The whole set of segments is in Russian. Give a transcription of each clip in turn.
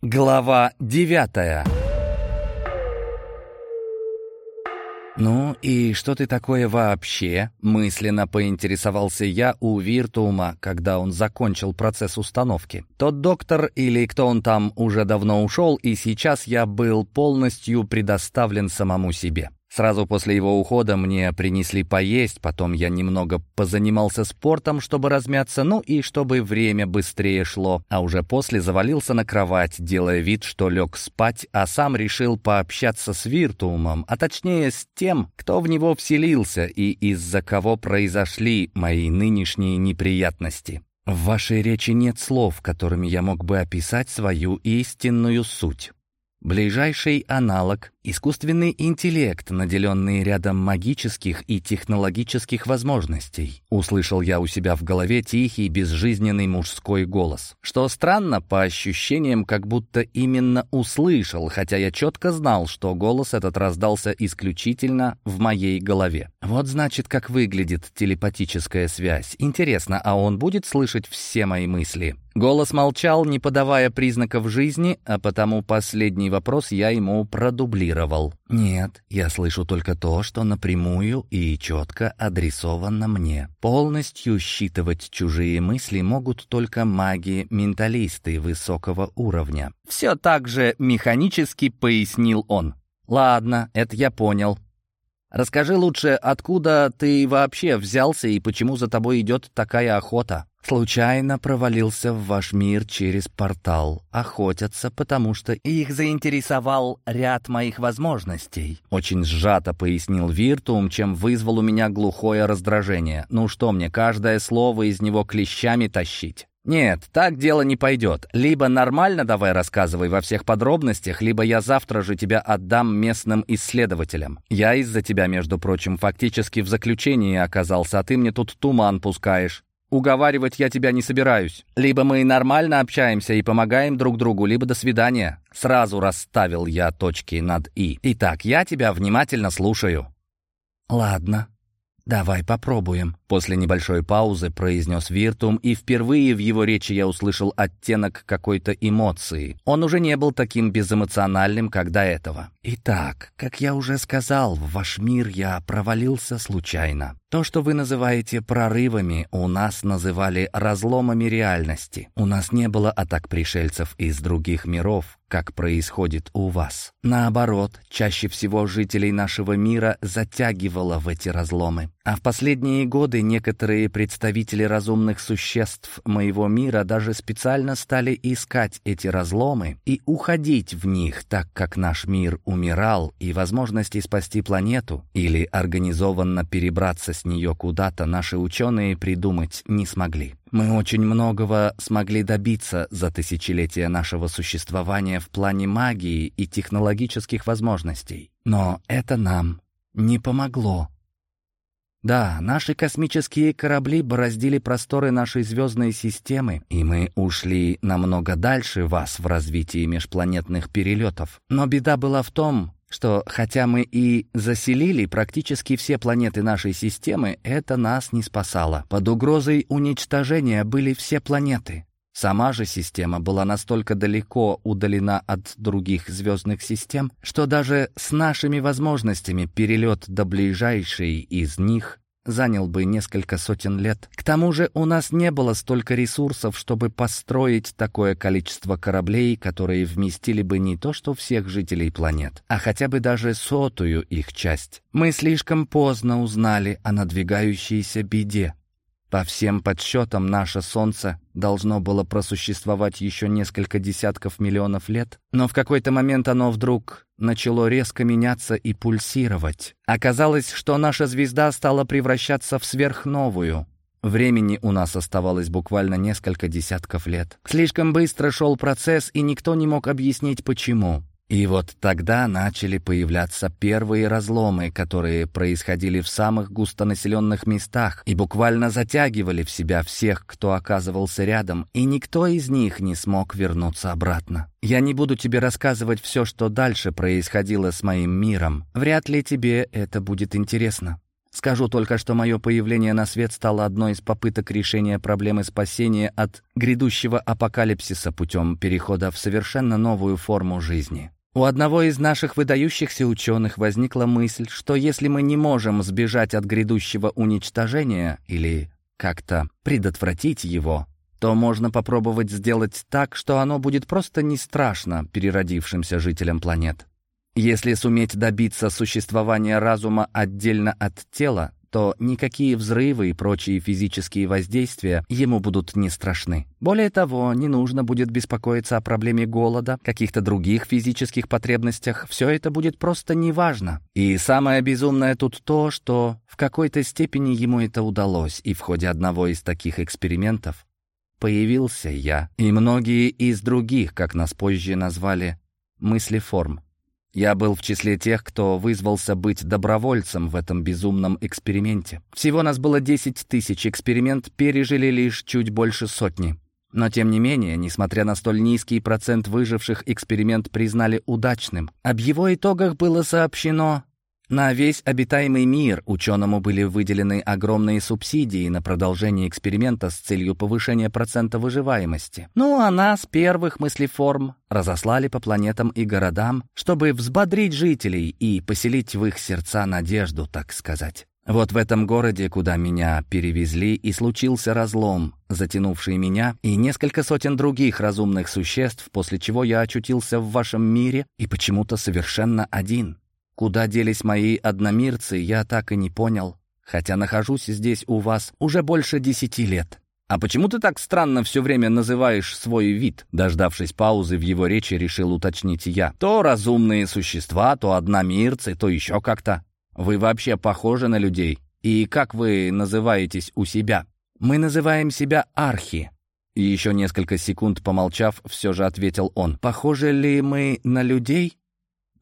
Глава девятая «Ну и что ты такое вообще?» — мысленно поинтересовался я у Виртуума, когда он закончил процесс установки. Тот доктор или кто он там уже давно ушел, и сейчас я был полностью предоставлен самому себе. Сразу после его ухода мне принесли поесть, потом я немного позанимался спортом, чтобы размяться, ну и чтобы время быстрее шло, а уже после завалился на кровать, делая вид, что лег спать, а сам решил пообщаться с Виртуумом, а точнее с тем, кто в него вселился и из-за кого произошли мои нынешние неприятности. В вашей речи нет слов, которыми я мог бы описать свою истинную суть. Ближайший аналог — искусственный интеллект, наделенный рядом магических и технологических возможностей. Услышал я у себя в голове тихий, безжизненный мужской голос. Что странно, по ощущениям, как будто именно услышал, хотя я четко знал, что голос этот раздался исключительно в моей голове. Вот значит, как выглядит телепатическая связь. Интересно, а он будет слышать все мои мысли? Голос молчал, не подавая признаков жизни, а потому последний вопрос я ему продублировал. «Нет, я слышу только то, что напрямую и четко адресовано мне. Полностью считывать чужие мысли могут только маги-менталисты высокого уровня». Все так же механически пояснил он. «Ладно, это я понял. Расскажи лучше, откуда ты вообще взялся и почему за тобой идет такая охота?» Случайно провалился в ваш мир через портал. Охотятся, потому что их заинтересовал ряд моих возможностей. Очень сжато пояснил Виртуум, чем вызвал у меня глухое раздражение. Ну что мне, каждое слово из него клещами тащить? «Нет, так дело не пойдет. Либо нормально давай рассказывай во всех подробностях, либо я завтра же тебя отдам местным исследователям. Я из-за тебя, между прочим, фактически в заключении оказался, а ты мне тут туман пускаешь. Уговаривать я тебя не собираюсь. Либо мы нормально общаемся и помогаем друг другу, либо до свидания. Сразу расставил я точки над «и». Итак, я тебя внимательно слушаю». «Ладно», «Давай попробуем», — после небольшой паузы произнес Виртум, и впервые в его речи я услышал оттенок какой-то эмоции. Он уже не был таким безэмоциональным, как до этого. «Итак, как я уже сказал, в ваш мир я провалился случайно. То, что вы называете прорывами, у нас называли разломами реальности. У нас не было атак пришельцев из других миров, как происходит у вас. Наоборот, чаще всего жителей нашего мира затягивало в эти разломы. А в последние годы некоторые представители разумных существ моего мира даже специально стали искать эти разломы и уходить в них, так как наш мир умирал, и возможности спасти планету или организованно перебраться с нее куда-то наши ученые придумать не смогли. Мы очень многого смогли добиться за тысячелетия нашего существования в плане магии и технологических возможностей. Но это нам не помогло. Да, наши космические корабли бороздили просторы нашей звездной системы, и мы ушли намного дальше вас в развитии межпланетных перелетов. Но беда была в том, что хотя мы и заселили практически все планеты нашей системы, это нас не спасало. Под угрозой уничтожения были все планеты. Сама же система была настолько далеко удалена от других звездных систем, что даже с нашими возможностями перелет до ближайшей из них занял бы несколько сотен лет. К тому же у нас не было столько ресурсов, чтобы построить такое количество кораблей, которые вместили бы не то что всех жителей планет, а хотя бы даже сотую их часть. Мы слишком поздно узнали о надвигающейся беде. По всем подсчетам, наше Солнце должно было просуществовать еще несколько десятков миллионов лет, но в какой-то момент оно вдруг начало резко меняться и пульсировать. Оказалось, что наша звезда стала превращаться в сверхновую. Времени у нас оставалось буквально несколько десятков лет. Слишком быстро шел процесс, и никто не мог объяснить, почему. И вот тогда начали появляться первые разломы, которые происходили в самых густонаселенных местах и буквально затягивали в себя всех, кто оказывался рядом, и никто из них не смог вернуться обратно. Я не буду тебе рассказывать все, что дальше происходило с моим миром. Вряд ли тебе это будет интересно. Скажу только, что мое появление на свет стало одной из попыток решения проблемы спасения от грядущего апокалипсиса путем перехода в совершенно новую форму жизни. У одного из наших выдающихся ученых возникла мысль, что если мы не можем сбежать от грядущего уничтожения или как-то предотвратить его, то можно попробовать сделать так, что оно будет просто не страшно переродившимся жителям планет. Если суметь добиться существования разума отдельно от тела, то никакие взрывы и прочие физические воздействия ему будут не страшны. Более того, не нужно будет беспокоиться о проблеме голода, каких-то других физических потребностях. Все это будет просто неважно. И самое безумное тут то, что в какой-то степени ему это удалось, и в ходе одного из таких экспериментов появился я, и многие из других, как нас позже назвали, мыслеформ. Я был в числе тех, кто вызвался быть добровольцем в этом безумном эксперименте. Всего нас было 10 тысяч, эксперимент пережили лишь чуть больше сотни. Но тем не менее, несмотря на столь низкий процент выживших, эксперимент признали удачным. Об его итогах было сообщено на весь обитаемый мир ученому были выделены огромные субсидии на продолжение эксперимента с целью повышения процента выживаемости. Ну а нас, первых мыслеформ, разослали по планетам и городам, чтобы взбодрить жителей и поселить в их сердца надежду, так сказать. Вот в этом городе, куда меня перевезли, и случился разлом, затянувший меня и несколько сотен других разумных существ, после чего я очутился в вашем мире и почему-то совершенно один. Куда делись мои одномирцы, я так и не понял, хотя нахожусь здесь у вас уже больше десяти лет. «А почему ты так странно все время называешь свой вид?» Дождавшись паузы в его речи, решил уточнить я. «То разумные существа, то одномирцы, то еще как-то. Вы вообще похожи на людей? И как вы называетесь у себя?» «Мы называем себя архи». И еще несколько секунд помолчав, все же ответил он. «Похожи ли мы на людей?»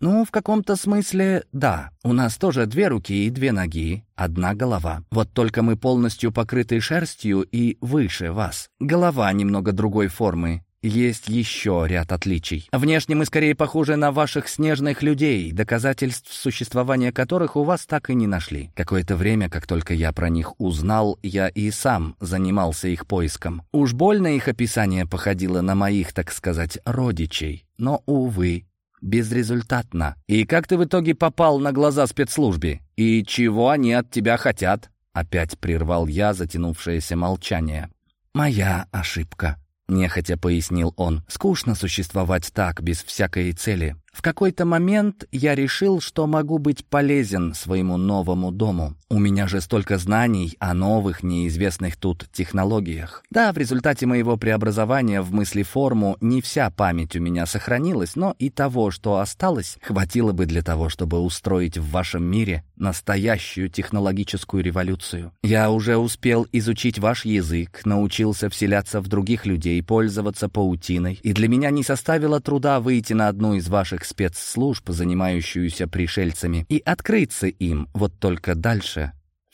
«Ну, в каком-то смысле, да. У нас тоже две руки и две ноги, одна голова. Вот только мы полностью покрыты шерстью и выше вас. Голова немного другой формы. Есть еще ряд отличий. Внешне мы скорее похожи на ваших снежных людей, доказательств существования которых у вас так и не нашли. Какое-то время, как только я про них узнал, я и сам занимался их поиском. Уж больно их описание походило на моих, так сказать, родичей. Но, увы, безрезультатно. И как ты в итоге попал на глаза спецслужбе? И чего они от тебя хотят?» Опять прервал я затянувшееся молчание. «Моя ошибка», — нехотя пояснил он. «Скучно существовать так, без всякой цели. В какой-то момент я решил, что могу быть полезен своему новому дому. У меня же столько знаний о новых, неизвестных тут технологиях. Да, в результате моего преобразования в мысли-форму не вся память у меня сохранилась, но и того, что осталось, хватило бы для того, чтобы устроить в вашем мире настоящую технологическую революцию. Я уже успел изучить ваш язык, научился вселяться в других людей, пользоваться паутиной, и для меня не составило труда выйти на одну из ваших спецслужб, занимающуюся пришельцами, и открыться им. Вот только дальше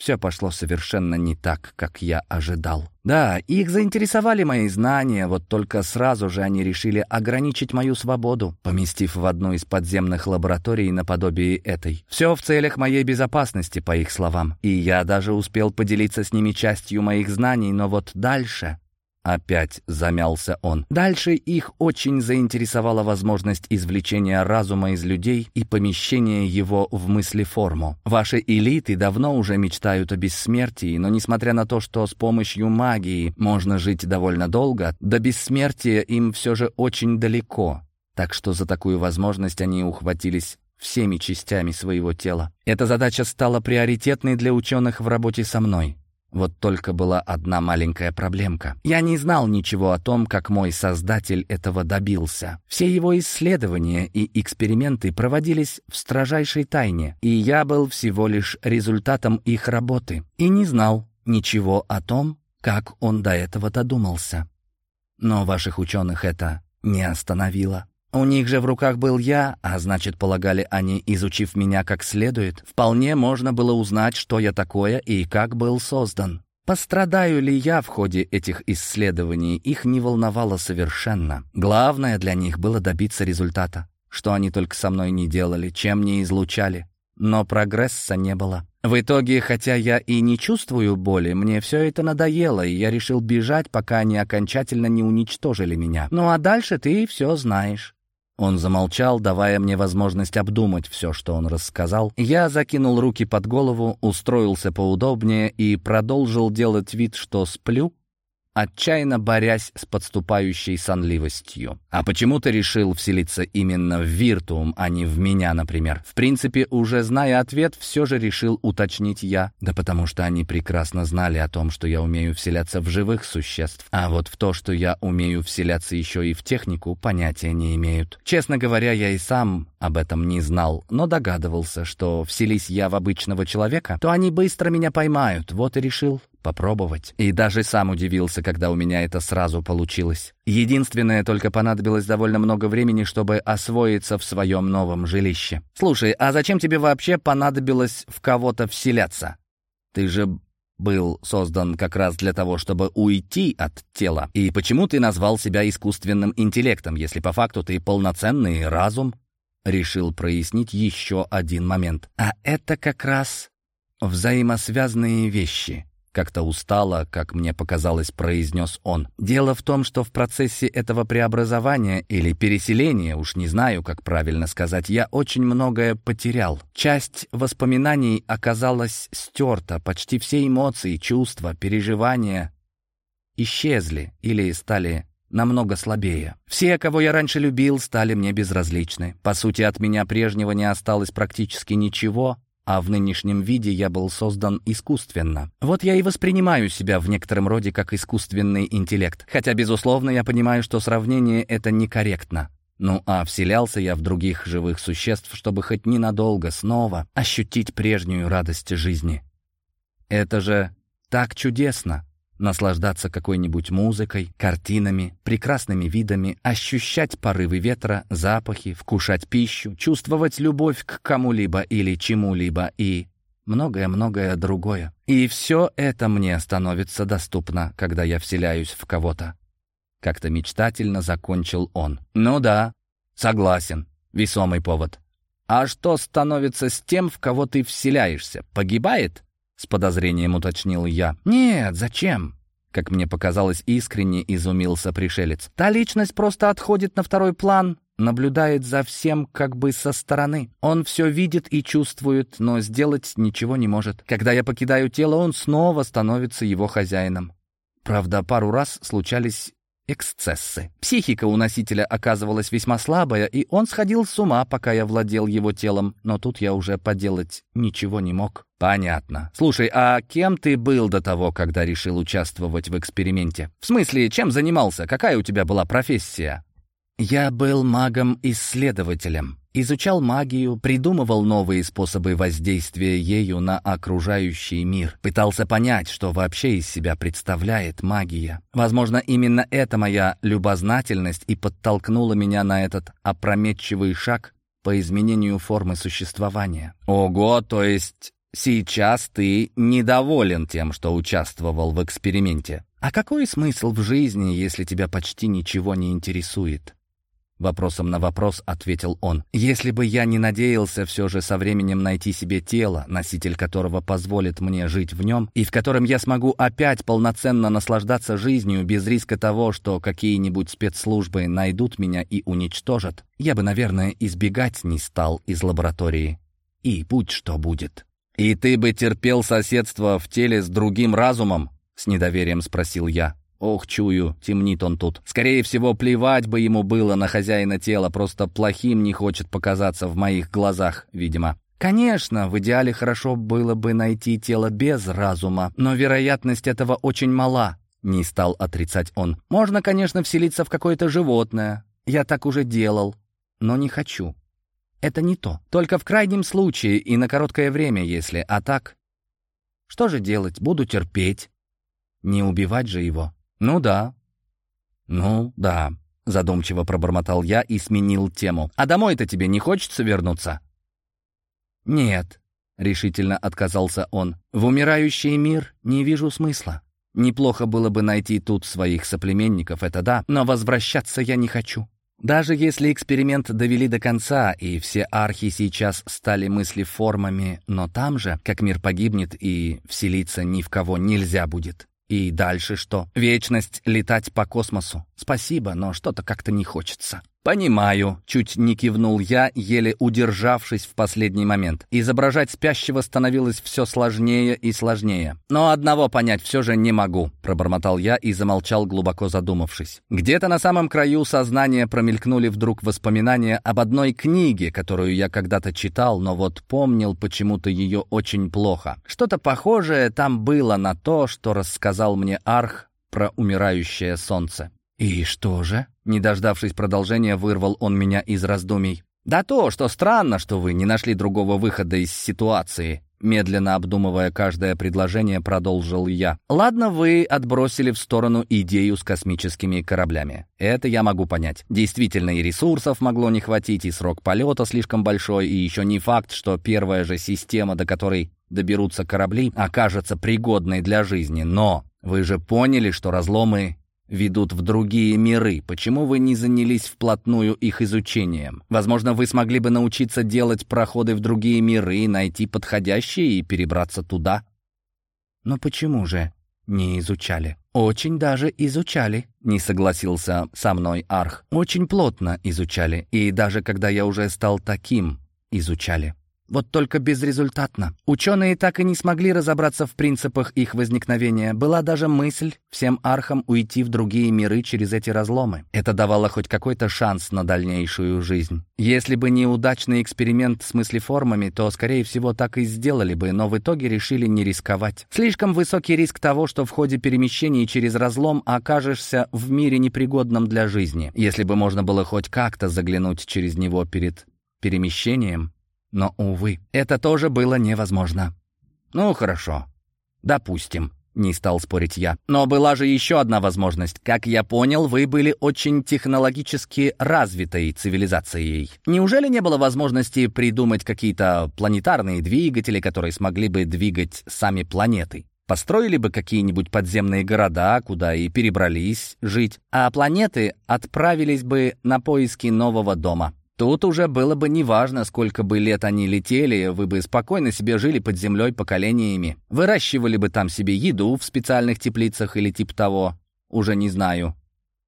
все пошло совершенно не так, как я ожидал. Да, их заинтересовали мои знания, вот только сразу же они решили ограничить мою свободу, поместив в одну из подземных лабораторий наподобие этой. Все в целях моей безопасности, по их словам. И я даже успел поделиться с ними частью моих знаний, но вот дальше... Опять замялся он. Дальше их очень заинтересовала возможность извлечения разума из людей и помещения его в мыслеформу. Ваши элиты давно уже мечтают о бессмертии, но несмотря на то, что с помощью магии можно жить довольно долго, до бессмертия им все же очень далеко. Так что за такую возможность они ухватились всеми частями своего тела. Эта задача стала приоритетной для ученых в работе со мной. Вот только была одна маленькая проблемка. Я не знал ничего о том, как мой создатель этого добился. Все его исследования и эксперименты проводились в строжайшей тайне, и я был всего лишь результатом их работы. И не знал ничего о том, как он до этого додумался. Но ваших ученых это не остановило. У них же в руках был я, а значит, полагали они, изучив меня как следует, вполне можно было узнать, что я такое и как был создан. Пострадаю ли я в ходе этих исследований, их не волновало совершенно. Главное для них было добиться результата, что они только со мной не делали, чем не излучали. Но прогресса не было. В итоге, хотя я и не чувствую боли, мне все это надоело, и я решил бежать, пока они окончательно не уничтожили меня. Ну а дальше ты все знаешь. Он замолчал, давая мне возможность обдумать все, что он рассказал. Я закинул руки под голову, устроился поудобнее и продолжил делать вид, что сплю, отчаянно борясь с подступающей сонливостью. «А почему ты решил вселиться именно в Виртуум, а не в меня, например?» В принципе, уже зная ответ, все же решил уточнить я. Да потому что они прекрасно знали о том, что я умею вселяться в живых существ. А вот в то, что я умею вселяться еще и в технику, понятия не имеют. Честно говоря, я и сам об этом не знал, но догадывался, что вселись я в обычного человека, то они быстро меня поймают. Вот и решил попробовать. И даже сам удивился, когда у меня это сразу получилось. Единственное, только понадобилось довольно много времени, чтобы освоиться в своем новом жилище. «Слушай, а зачем тебе вообще понадобилось в кого-то вселяться? Ты же был создан как раз для того, чтобы уйти от тела. И почему ты назвал себя искусственным интеллектом, если по факту ты полноценный разум?» Решил прояснить еще один момент. «А это как раз взаимосвязанные вещи». Как-то устало, как мне показалось, произнес он. Дело в том, что в процессе этого преобразования или переселения, уж не знаю, как правильно сказать, я очень многое потерял. Часть воспоминаний оказалась стерта, почти все эмоции, чувства, переживания исчезли или стали намного слабее. Все, кого я раньше любил, стали мне безразличны. По сути, от меня прежнего не осталось практически ничего, а в нынешнем виде я был создан искусственно. Вот я и воспринимаю себя в некотором роде как искусственный интеллект. Хотя, безусловно, я понимаю, что сравнение это некорректно. Ну а вселялся я в других живых существ, чтобы хоть ненадолго снова ощутить прежнюю радость жизни. Это же так чудесно наслаждаться какой-нибудь музыкой, картинами, прекрасными видами, ощущать порывы ветра, запахи, вкушать пищу, чувствовать любовь к кому-либо или чему-либо и многое-многое другое. И все это мне становится доступно, когда я вселяюсь в кого-то. Как-то мечтательно закончил он. «Ну да, согласен. Весомый повод. А что становится с тем, в кого ты вселяешься? Погибает?» С подозрением уточнил я. «Нет, зачем?» Как мне показалось, искренне изумился пришелец. «Та личность просто отходит на второй план, наблюдает за всем как бы со стороны. Он все видит и чувствует, но сделать ничего не может. Когда я покидаю тело, он снова становится его хозяином. Правда, пару раз случались эксцессы. Психика у носителя оказывалась весьма слабая, и он сходил с ума, пока я владел его телом, но тут я уже поделать ничего не мог. Понятно. Слушай, а кем ты был до того, когда решил участвовать в эксперименте? В смысле, чем занимался? Какая у тебя была профессия? Я был магом-исследователем. Изучал магию, придумывал новые способы воздействия ею на окружающий мир. Пытался понять, что вообще из себя представляет магия. Возможно, именно эта моя любознательность и подтолкнула меня на этот опрометчивый шаг по изменению формы существования. Ого, то есть сейчас ты недоволен тем, что участвовал в эксперименте. А какой смысл в жизни, если тебя почти ничего не интересует? Вопросом на вопрос ответил он. «Если бы я не надеялся все же со временем найти себе тело, носитель которого позволит мне жить в нем, и в котором я смогу опять полноценно наслаждаться жизнью без риска того, что какие-нибудь спецслужбы найдут меня и уничтожат, я бы, наверное, избегать не стал из лаборатории. И будь что будет». «И ты бы терпел соседство в теле с другим разумом?» — с недоверием спросил я. Ох, чую, темнит он тут. Скорее всего, плевать бы ему было на хозяина тела, просто плохим не хочет показаться в моих глазах, видимо. Конечно, в идеале хорошо было бы найти тело без разума, но вероятность этого очень мала, не стал отрицать он. Можно, конечно, вселиться в какое-то животное. Я так уже делал, но не хочу. Это не то. Только в крайнем случае и на короткое время, если. А так... Что же делать? Буду терпеть. Не убивать же его. «Ну да». «Ну да», — задумчиво пробормотал я и сменил тему. «А домой-то тебе не хочется вернуться?» «Нет», — решительно отказался он. «В умирающий мир не вижу смысла. Неплохо было бы найти тут своих соплеменников, это да, но возвращаться я не хочу. Даже если эксперимент довели до конца, и все архи сейчас стали мыслеформами, но там же, как мир погибнет и вселиться ни в кого нельзя будет. И дальше что? Вечность летать по космосу. Спасибо, но что-то как-то не хочется. «Понимаю», — чуть не кивнул я, еле удержавшись в последний момент. Изображать спящего становилось все сложнее и сложнее. «Но одного понять все же не могу», — пробормотал я и замолчал, глубоко задумавшись. Где-то на самом краю сознания промелькнули вдруг воспоминания об одной книге, которую я когда-то читал, но вот помнил почему-то ее очень плохо. Что-то похожее там было на то, что рассказал мне Арх про умирающее солнце. «И что же?» Не дождавшись продолжения, вырвал он меня из раздумий. «Да то, что странно, что вы не нашли другого выхода из ситуации», Медленно обдумывая каждое предложение, продолжил я. «Ладно, вы отбросили в сторону идею с космическими кораблями. Это я могу понять. Действительно, и ресурсов могло не хватить, и срок полета слишком большой, и еще не факт, что первая же система, до которой доберутся корабли, окажется пригодной для жизни. Но вы же поняли, что разломы ведут в другие миры. Почему вы не занялись вплотную их изучением? Возможно, вы смогли бы научиться делать проходы в другие миры, найти подходящие и перебраться туда. Но почему же не изучали? Очень даже изучали, не согласился со мной Арх. Очень плотно изучали, и даже когда я уже стал таким, изучали. Вот только безрезультатно. Ученые так и не смогли разобраться в принципах их возникновения. Была даже мысль всем архам уйти в другие миры через эти разломы. Это давало хоть какой-то шанс на дальнейшую жизнь. Если бы не удачный эксперимент с мыслеформами, то, скорее всего, так и сделали бы, но в итоге решили не рисковать. Слишком высокий риск того, что в ходе перемещений через разлом окажешься в мире непригодном для жизни. Если бы можно было хоть как-то заглянуть через него перед перемещением, но, увы, это тоже было невозможно. «Ну, хорошо. Допустим», — не стал спорить я. «Но была же еще одна возможность. Как я понял, вы были очень технологически развитой цивилизацией. Неужели не было возможности придумать какие-то планетарные двигатели, которые смогли бы двигать сами планеты?» Построили бы какие-нибудь подземные города, куда и перебрались жить, а планеты отправились бы на поиски нового дома. Тут уже было бы неважно, сколько бы лет они летели, вы бы спокойно себе жили под землей поколениями. Выращивали бы там себе еду в специальных теплицах или типа того. Уже не знаю,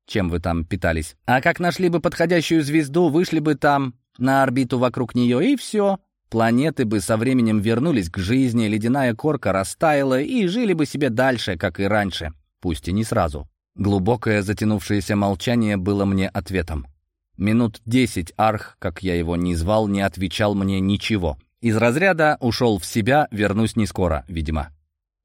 чем вы там питались. А как нашли бы подходящую звезду, вышли бы там на орбиту вокруг нее, и все. Планеты бы со временем вернулись к жизни, ледяная корка растаяла, и жили бы себе дальше, как и раньше. Пусть и не сразу. Глубокое затянувшееся молчание было мне ответом. Минут десять Арх, как я его ни звал, не отвечал мне ничего. Из разряда ушел в себя, вернусь не скоро, видимо.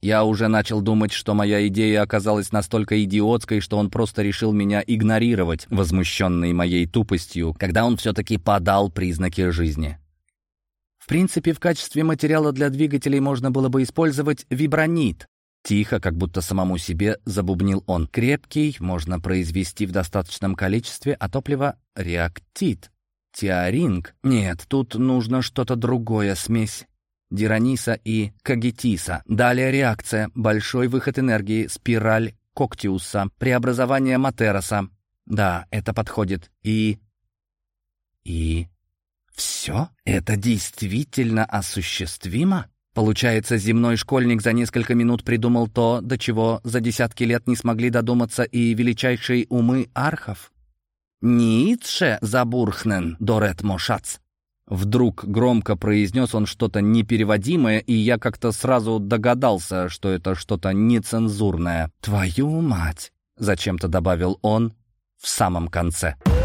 Я уже начал думать, что моя идея оказалась настолько идиотской, что он просто решил меня игнорировать, возмущенный моей тупостью, когда он все-таки подал признаки жизни. В принципе, в качестве материала для двигателей можно было бы использовать вибронит, Тихо, как будто самому себе, забубнил он. Крепкий, можно произвести в достаточном количестве, а топливо — реактит. Теоринг? Нет, тут нужно что-то другое, смесь. Дираниса и Кагетиса. Далее реакция, большой выход энергии, спираль Коктиуса, преобразование Матероса. Да, это подходит. И... И... Все? Это действительно осуществимо? Получается, земной школьник за несколько минут придумал то, до чего за десятки лет не смогли додуматься и величайшие умы архов? «Ницше забурхнен, Дорет Мошац!» Вдруг громко произнес он что-то непереводимое, и я как-то сразу догадался, что это что-то нецензурное. «Твою мать!» — зачем-то добавил он в самом конце. «Твою